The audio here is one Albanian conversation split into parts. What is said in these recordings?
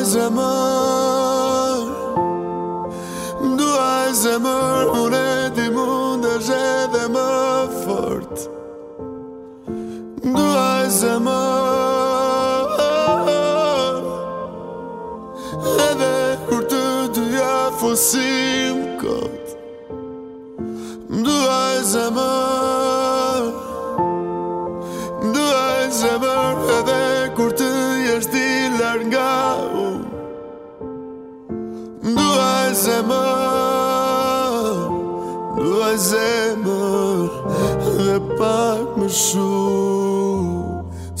Nduaj zemër Nduaj zemër Unë e ti mund e zhe dhe më fort Nduaj zemër Edhe kur të dyja fosim kot Nduaj zemër nga u Ndua e zemër Ndua e zemër Dhe pak më shumë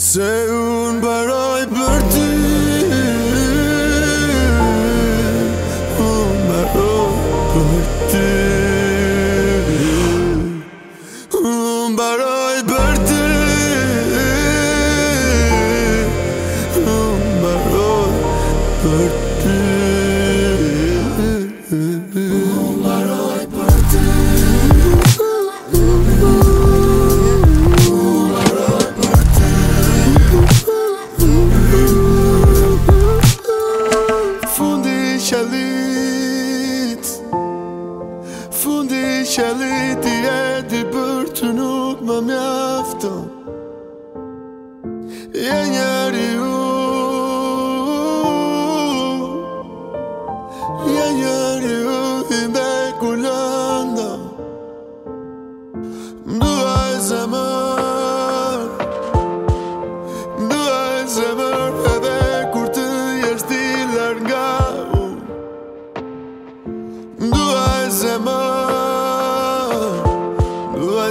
Se unë baroj për ty Unë baroj për ty Unë baroj për ty Për ti Pumaroj për ti Pumaroj për ti Fundi shëllit Fundi shëllit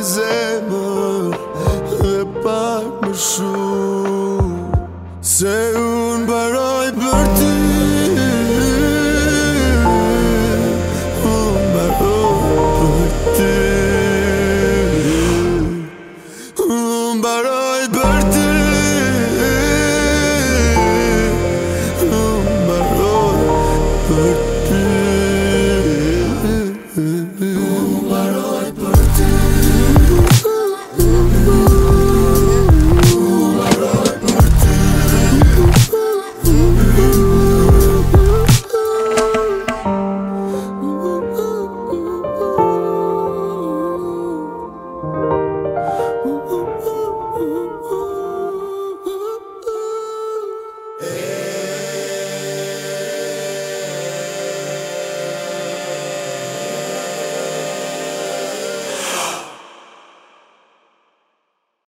zemër Dhe pak më shumë Se u